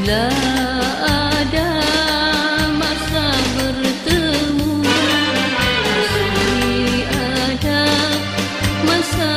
Bila ada masa bertemu Masih ada masa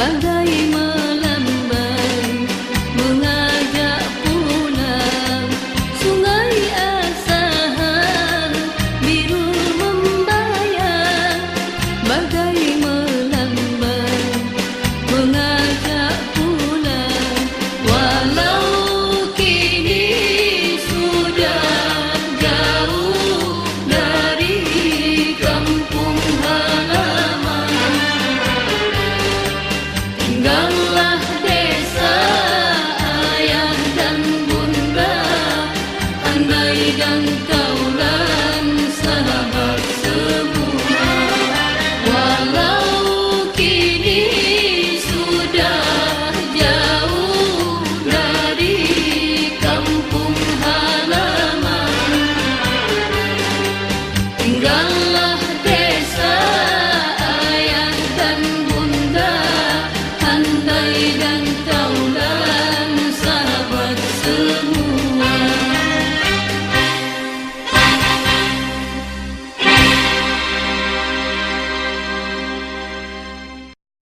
ما دايما